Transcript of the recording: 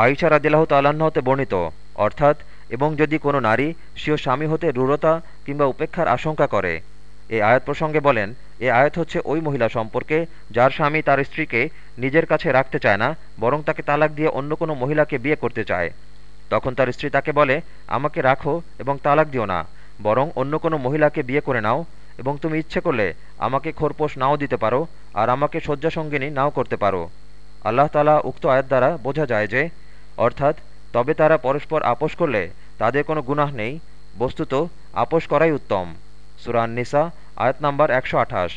আইসা রাদিল্লাহ তাল্লাহ্ন হতে বর্ণিত, অর্থাৎ, এবং যদি কোনো নারী স্বীয় স্বামী হতে রূঢ়তা কিংবা উপেক্ষার আশঙ্কা করে এই আয়াত প্রসঙ্গে বলেন, এ আয়াত হচ্ছে ওই মহিলা সম্পর্কে যার স্বামী তার স্ত্রীকে নিজের কাছে রাখতে চায় না, বরং তাকে তালাক দিয়ে অন্য কোনো মহিলাকে বিয়ে করতে চায়। তখন তার স্ত্রী তাকে বলে, আমাকে রাখো এবং তালাক দিও না, বরং অন্য কোনো মহিলাকে বিয়ে করে নাও, এবং তুমি ইচ্ছে করলে আমাকে খোরপোশ নাও দিতে পারো, আর আমাকে শয্যাসঙ্গিনী নাও করতে পারো। আল্লাহ তালা উক্ত আয়াত দ্বারা বোঝা যায় যে অর্থাৎ, তবে তারা পরস্পর আপোষ করলে তাদের কোনো গুনাহ নেই, বস্তুত, আপোষ করাই উত্তম। সুরান নিসা আয়াত নম্বর একশো আঠাশ।